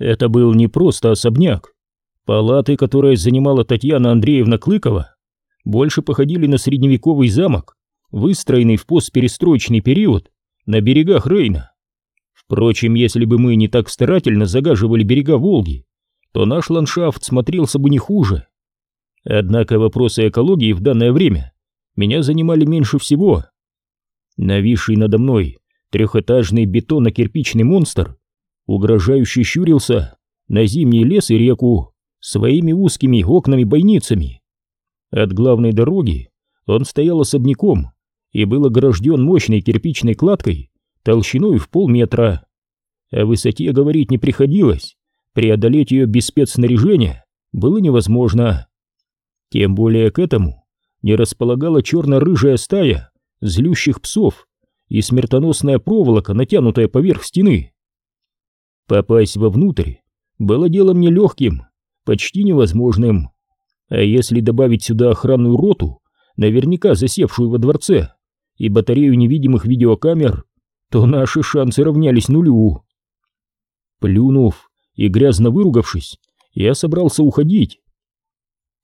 Это был не просто особняк. Палаты, которые занимала Татьяна Андреевна Клыкова, больше походили на средневековый замок, выстроенный в постперестроечный период на берегах Рейна. Впрочем, если бы мы не так старательно загаживали берега Волги, то наш ландшафт смотрелся бы не хуже. Однако вопросы экологии в данное время меня занимали меньше всего. Нависший надо мной трехэтажный бетонно-кирпичный монстр угрожающе щурился на зимний лес и реку своими узкими окнами-бойницами. От главной дороги он стоял особняком и был огражден мощной кирпичной кладкой толщиной в полметра. О высоте говорить не приходилось, преодолеть ее без спецснаряжения было невозможно. Тем более к этому не располагала черно-рыжая стая злющих псов и смертоносная проволока, натянутая поверх стены. Попасть вовнутрь было делом нелегким, почти невозможным. А если добавить сюда охранную роту, наверняка засевшую во дворце, и батарею невидимых видеокамер, то наши шансы равнялись нулю. Плюнув и грязно выругавшись, я собрался уходить.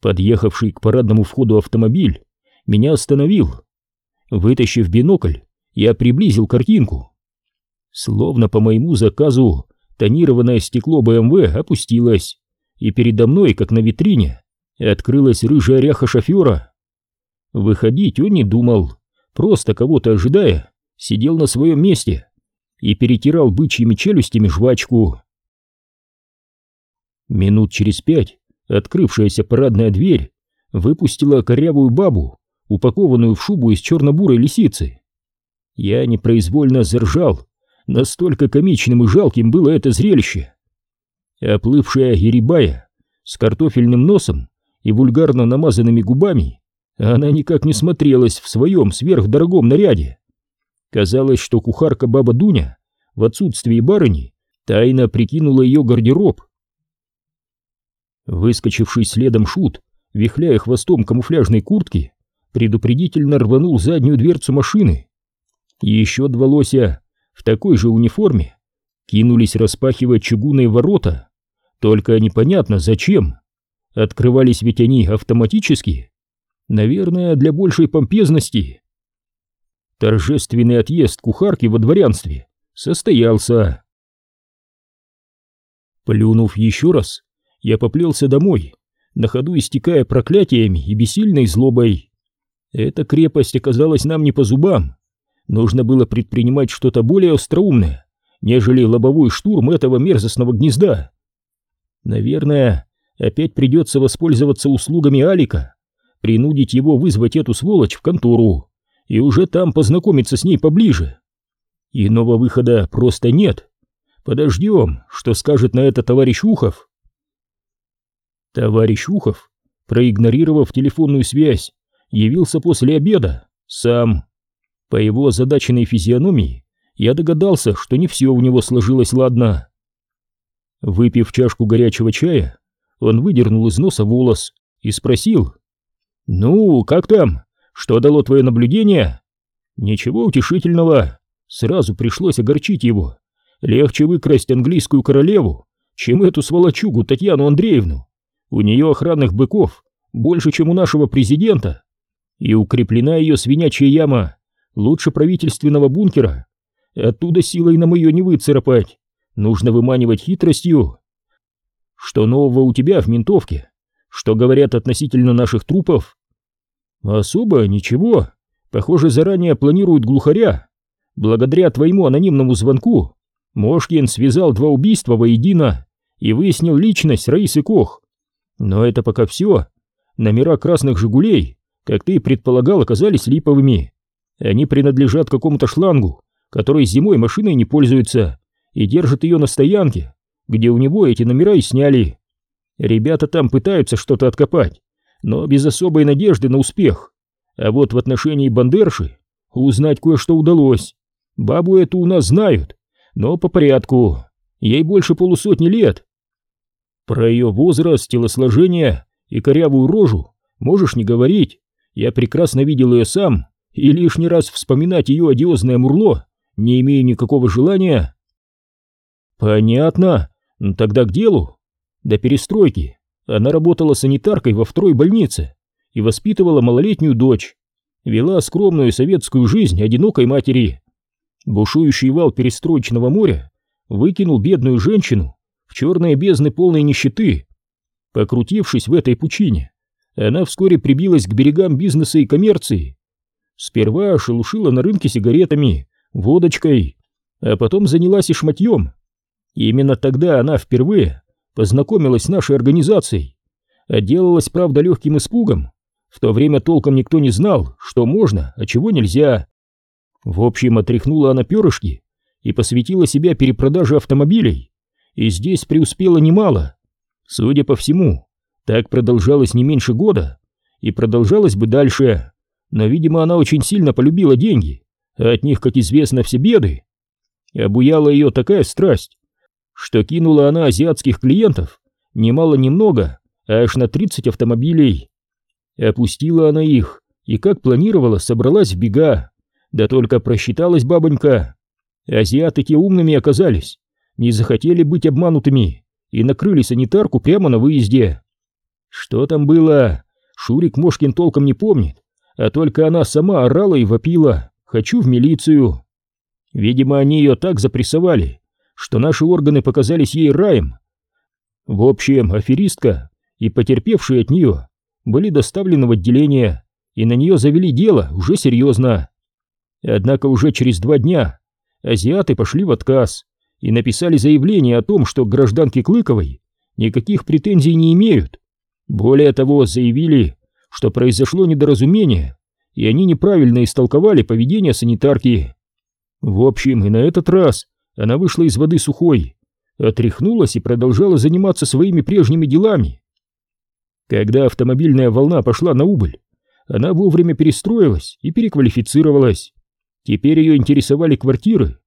Подъехавший к парадному входу автомобиль меня остановил. Вытащив бинокль, я приблизил картинку. Словно по моему заказу тонированное стекло БМВ опустилось, и передо мной, как на витрине, открылась рыжая ряха шофера. Выходить он не думал, просто кого-то ожидая, сидел на своем месте и перетирал бычьими челюстями жвачку. Минут через пять открывшаяся парадная дверь выпустила корявую бабу, упакованную в шубу из черно-бурой лисицы. Я непроизвольно заржал, настолько комичным и жалким было это зрелище. Оплывшая еребая, с картофельным носом и вульгарно намазанными губами, она никак не смотрелась в своем сверхдорогом наряде. Казалось, что кухарка баба Дуня в отсутствии барыни тайно прикинула ее гардероб. Выскочивший следом шут, вихляя хвостом камуфляжной куртки, предупредительно рванул заднюю дверцу машины. Еще два лося в такой же униформе кинулись распахивать чугунные ворота, только непонятно зачем. Открывались ведь они автоматически, наверное, для большей помпезности. Торжественный отъезд кухарки во дворянстве состоялся. Плюнув еще раз, я поплелся домой, на ходу истекая проклятиями и бессильной злобой. Эта крепость оказалась нам не по зубам. Нужно было предпринимать что-то более остроумное, нежели лобовой штурм этого мерзостного гнезда. Наверное, опять придется воспользоваться услугами Алика, принудить его вызвать эту сволочь в контору и уже там познакомиться с ней поближе. Иного выхода просто нет. Подождем, что скажет на это товарищ Ухов. Товарищ Ухов, проигнорировав телефонную связь, явился после обеда, сам. По его озадаченной физиономии я догадался, что не все у него сложилось ладно. Выпив чашку горячего чая, он выдернул из носа волос и спросил. «Ну, как там? Что дало твое наблюдение?» «Ничего утешительного. Сразу пришлось огорчить его. Легче выкрасть английскую королеву, чем эту сволочугу Татьяну Андреевну. У нее охранных быков больше, чем у нашего президента. И укреплена ее свинячья яма лучше правительственного бункера. Оттуда силой нам ее не выцарапать. Нужно выманивать хитростью. Что нового у тебя в ментовке? Что говорят относительно наших трупов? Особо ничего. Похоже, заранее планируют глухаря. Благодаря твоему анонимному звонку Мошкин связал два убийства воедино и выяснил личность Раисы Кох. Но это пока все. Номера красных «Жигулей», как ты предполагал, оказались липовыми. Они принадлежат какому-то шлангу, который зимой машиной не пользуется и держит ее на стоянке, где у него эти номера и сняли. Ребята там пытаются что-то откопать, но без особой надежды на успех. А вот в отношении Бандерши узнать кое-что удалось. Бабу эту у нас знают, но по порядку. Ей больше полусотни лет. Про ее возраст, телосложение и корявую рожу можешь не говорить. Я прекрасно видел ее сам, и лишний раз вспоминать ее одиозное мурло не имею никакого желания. Понятно, Тогда к делу. До перестройки она работала санитаркой во второй больнице и воспитывала малолетнюю дочь. Вела скромную советскую жизнь одинокой матери. Бушующий вал перестроечного моря выкинул бедную женщину в черные бездны полной нищеты. Покрутившись в этой пучине, она вскоре прибилась к берегам бизнеса и коммерции. Сперва шелушила на рынке сигаретами, водочкой, а потом занялась и шматьем. И именно тогда она впервые познакомилась с нашей организацией. Отделалась, правда, легким испугом. В то время толком никто не знал, что можно, а чего нельзя. В общем, отряхнула она перышки и посвятила себя перепродаже автомобилей. И здесь преуспела немало. Судя по всему, так продолжалось не меньше года, и продолжалось бы дальше. Но, видимо, она очень сильно полюбила деньги, а от них, как известно, все беды. Обуяла ее такая страсть, что кинула она азиатских клиентов немало-немного, аж на 30 автомобилей. Опустила она их и, как планировала, собралась в бега. Да только просчиталась бабонька. Азиаты те умными оказались, не захотели быть обманутыми и накрыли санитарку прямо на выезде. Что там было, Шурик Мошкин толком не помнит, а только она сама орала и вопила «Хочу в милицию». Видимо, они ее так запрессовали, что наши органы показались ей раем. В общем, аферистка и потерпевшие от нее были доставлены в отделение, и на нее завели дело уже серьезно. Однако уже через два дня азиаты пошли в отказ и написали заявление о том, что к гражданке Клыковой никаких претензий не имеют. Более того, заявили, что произошло недоразумение, и они неправильно истолковали поведение санитарки. В общем, и на этот раз она вышла из воды сухой, отряхнулась и продолжала заниматься своими прежними делами. Когда автомобильная волна пошла на убыль, она вовремя перестроилась и переквалифицировалась. Теперь ее интересовали квартиры.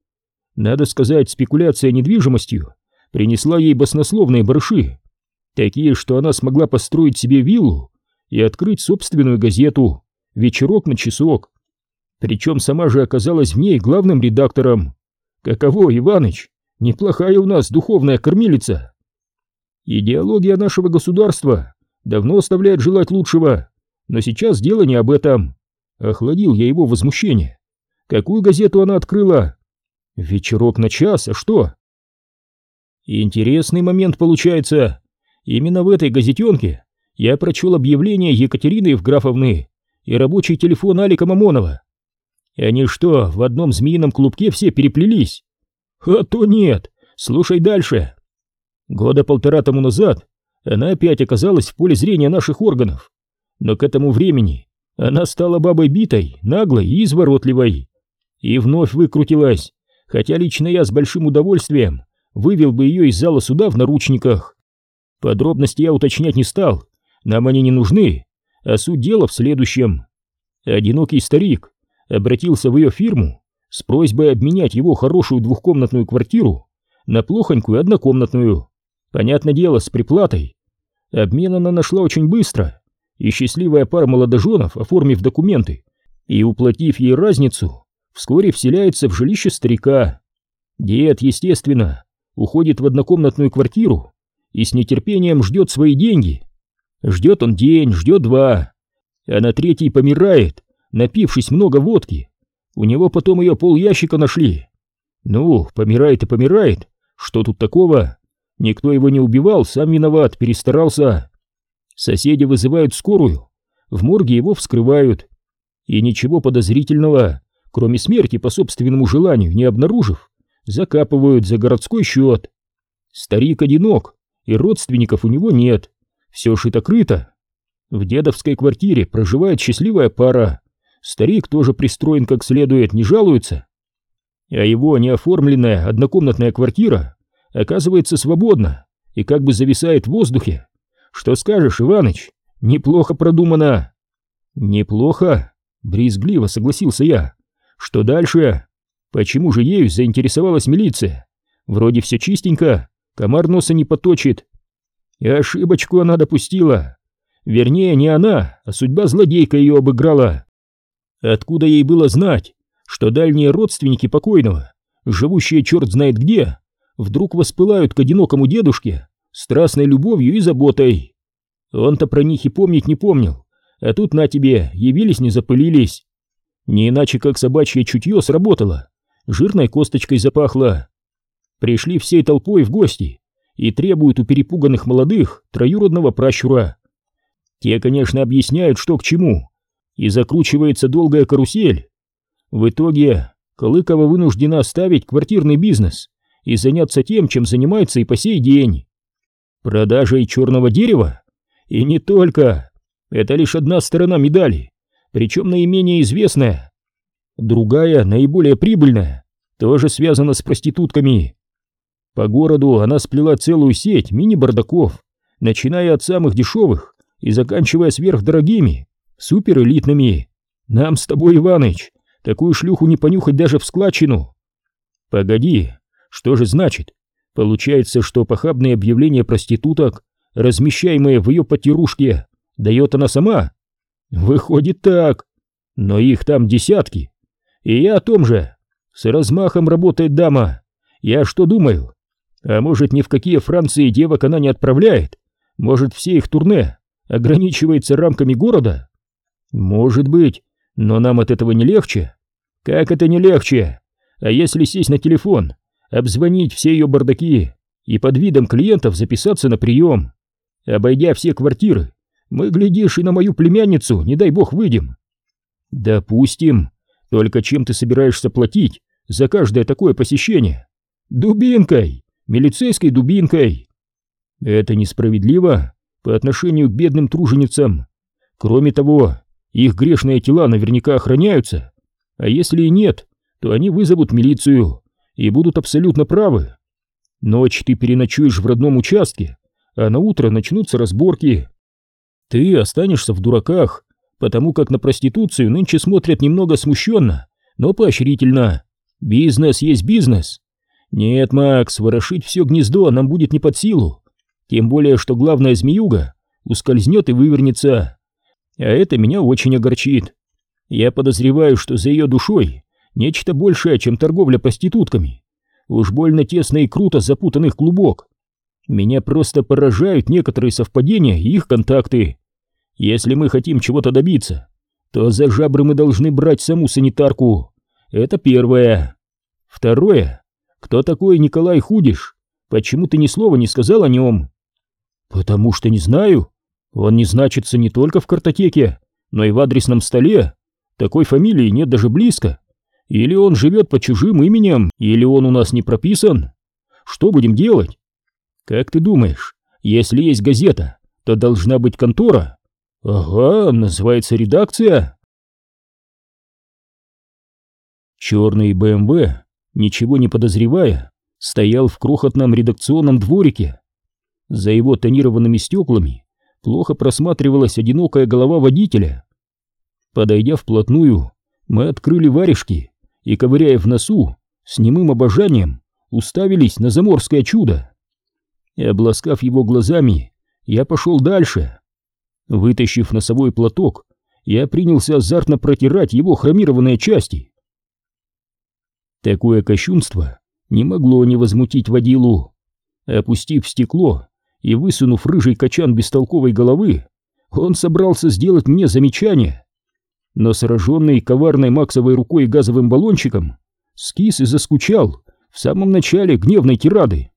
Надо сказать, спекуляция недвижимостью принесла ей баснословные барыши, такие, что она смогла построить себе виллу и открыть собственную газету «Вечерок на часок». Причем сама же оказалась в ней главным редактором. Каково, Иваныч? Неплохая у нас духовная кормилица. Идеология нашего государства давно оставляет желать лучшего, но сейчас дело не об этом. Охладил я его возмущение. Какую газету она открыла? Вечерок на час, а что? Интересный момент получается. Именно в этой газетенке я прочел объявление Екатерины Евграфовны и рабочий телефон Алика Мамонова. Они что, в одном змеином клубке все переплелись? А то нет. Слушай дальше. Года полтора тому назад она опять оказалась в поле зрения наших органов. Но к этому времени она стала бабой битой, наглой и изворотливой. И вновь выкрутилась, хотя лично я с большим удовольствием вывел бы ее из зала суда в наручниках. Подробности я уточнять не стал, нам они не нужны, а суть дела в следующем. Одинокий старик обратился в ее фирму с просьбой обменять его хорошую двухкомнатную квартиру на плохонькую однокомнатную. Понятное дело, с приплатой. Обмен она нашла очень быстро, и счастливая пара молодоженов, оформив документы и уплатив ей разницу, вскоре вселяется в жилище старика. Дед, естественно, уходит в однокомнатную квартиру и с нетерпением ждет свои деньги. Ждет он день, ждет два, а на третий помирает, напившись много водки. У него потом ее пол ящика нашли. Ну, помирает и помирает, что тут такого? Никто его не убивал, сам виноват, перестарался. Соседи вызывают скорую, в морге его вскрывают. И ничего подозрительного, кроме смерти по собственному желанию, не обнаружив, закапывают за городской счет. Старик одинок, и родственников у него нет. Все шито-крыто. В дедовской квартире проживает счастливая пара. Старик тоже пристроен как следует, не жалуется. А его неоформленная однокомнатная квартира оказывается свободна и как бы зависает в воздухе. Что скажешь, Иваныч? Неплохо продумано. Неплохо, брезгливо согласился я. Что дальше? Почему же ею заинтересовалась милиция? Вроде все чистенько, комар носа не поточит. И ошибочку она допустила. Вернее, не она, а судьба злодейка ее обыграла. Откуда ей было знать, что дальние родственники покойного, живущие черт знает где, вдруг воспылают к одинокому дедушке страстной любовью и заботой. Он-то про них и помнить не помнил, а тут на тебе, явились не запылились. Не иначе как собачье чутье сработало, жирной косточкой запахло. Пришли всей толпой в гости и требуют у перепуганных молодых троюродного пращура. Те, конечно, объясняют, что к чему, и закручивается долгая карусель. В итоге Колыкова вынуждена оставить квартирный бизнес и заняться тем, чем занимается и по сей день. Продажей черного дерева? И не только. Это лишь одна сторона медали, причем наименее известная. Другая, наиболее прибыльная, тоже связана с проститутками. По городу она сплела целую сеть мини-бардаков, начиная от самых дешевых и заканчивая сверхдорогими, суперэлитными. Нам с тобой, Иваныч, такую шлюху не понюхать даже в складчину. Погоди, что же значит? Получается, что похабные объявления проституток, размещаемые в ее потирушке, дает она сама? Выходит так. Но их там десятки. И я о том же. С размахом работает дама. Я что думаю? А может, ни в какие Франции девок она не отправляет? Может, все их турне ограничивается рамками города? Может быть, но нам от этого не легче. Как это не легче? А если сесть на телефон, обзвонить все ее бардаки и под видом клиентов записаться на прием? Обойдя все квартиры, мы, глядишь, и на мою племянницу, не дай бог, выйдем. Допустим, только чем ты собираешься платить за каждое такое посещение? Дубинкой! Милицейской дубинкой. Это несправедливо по отношению к бедным труженицам. Кроме того, их грешные тела наверняка охраняются, а если и нет, то они вызовут милицию и будут абсолютно правы. Ночь ты переночуешь в родном участке, а на утро начнутся разборки. Ты останешься в дураках, потому как на проституцию нынче смотрят немного смущенно, но поощрительно. Бизнес есть бизнес. «Нет, Макс, ворошить все гнездо нам будет не под силу. Тем более, что главная змеюга ускользнет и вывернется. А это меня очень огорчит. Я подозреваю, что за ее душой нечто большее, чем торговля проститутками. Уж больно тесно и круто запутанных клубок. Меня просто поражают некоторые совпадения и их контакты. Если мы хотим чего-то добиться, то за жабры мы должны брать саму санитарку. Это первое. Второе. Кто такой Николай Худиш? Почему ты ни слова не сказал о нем? Потому что не знаю. Он не значится не только в картотеке, но и в адресном столе. Такой фамилии нет даже близко. Или он живет под чужим именем, или он у нас не прописан. Что будем делать? Как ты думаешь, если есть газета, то должна быть контора? Ага, называется редакция. Черный БМВ ничего не подозревая, стоял в крохотном редакционном дворике. За его тонированными стеклами плохо просматривалась одинокая голова водителя. Подойдя вплотную, мы открыли варежки и, ковыряя в носу, с немым обожанием уставились на заморское чудо. И, обласкав его глазами, я пошел дальше. Вытащив носовой платок, я принялся азартно протирать его хромированные части. Такое кощунство не могло не возмутить водилу. Опустив стекло и высунув рыжий качан бестолковой головы, он собрался сделать мне замечание. Но сраженный коварной максовой рукой и газовым баллончиком, скис и заскучал в самом начале гневной тирады.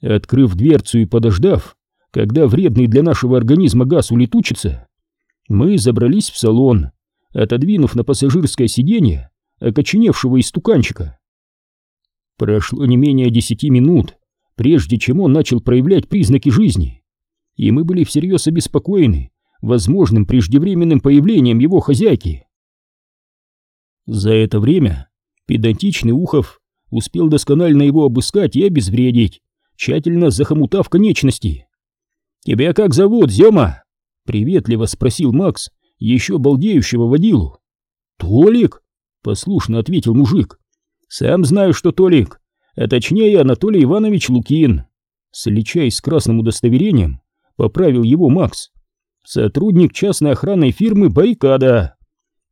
Открыв дверцу и подождав, когда вредный для нашего организма газ улетучится, мы забрались в салон, отодвинув на пассажирское сиденье окоченевшего истуканчика. Прошло не менее десяти минут, прежде чем он начал проявлять признаки жизни, и мы были всерьез обеспокоены возможным преждевременным появлением его хозяйки. За это время педантичный Ухов успел досконально его обыскать и обезвредить, тщательно захомутав конечности. «Тебя как зовут, Зема?» — приветливо спросил Макс, еще балдеющего водилу. «Толик?» Послушно ответил мужик. Сам знаю, что Толик, а точнее Анатолий Иванович Лукин. Сличаясь с красным удостоверением, поправил его Макс. Сотрудник частной охранной фирмы «Баррикада».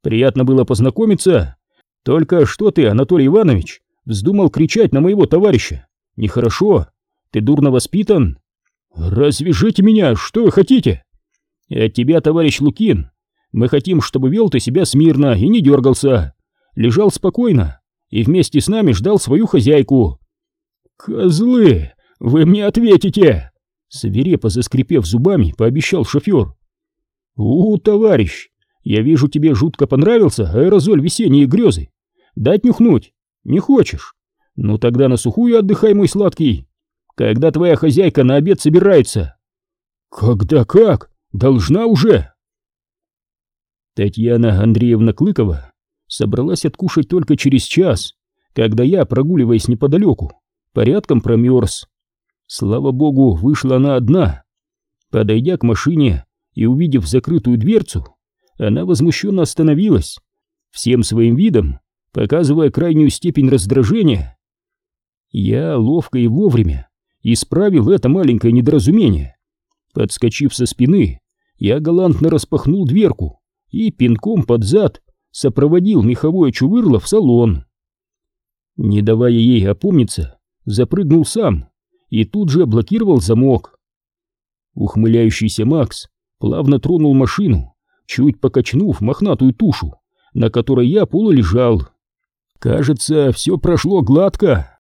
Приятно было познакомиться. Только что ты, Анатолий Иванович, вздумал кричать на моего товарища? Нехорошо. Ты дурно воспитан. Развяжите меня, что вы хотите? От тебя, товарищ Лукин. Мы хотим, чтобы вел ты себя смирно и не дергался. Лежал спокойно и вместе с нами ждал свою хозяйку. Козлы, вы мне ответите! Свирепо заскрипев зубами, пообещал шофер. «У, товарищ, я вижу, тебе жутко понравился аэрозоль весенние грезы. Дать нюхнуть? Не хочешь? Ну тогда на сухую отдыхай, мой сладкий. Когда твоя хозяйка на обед собирается?» «Когда как? Должна уже!» Татьяна Андреевна Клыкова собралась откушать только через час, когда я, прогуливаясь неподалеку, порядком промерз. Слава богу, вышла она одна. Подойдя к машине и увидев закрытую дверцу, она возмущенно остановилась, всем своим видом показывая крайнюю степень раздражения. Я ловко и вовремя исправил это маленькое недоразумение. Подскочив со спины, я галантно распахнул дверку и пинком под зад сопроводил меховое чувырло в салон. Не давая ей опомниться, запрыгнул сам и тут же блокировал замок. Ухмыляющийся Макс плавно тронул машину, чуть покачнув мохнатую тушу, на которой я полулежал. Кажется, все прошло гладко.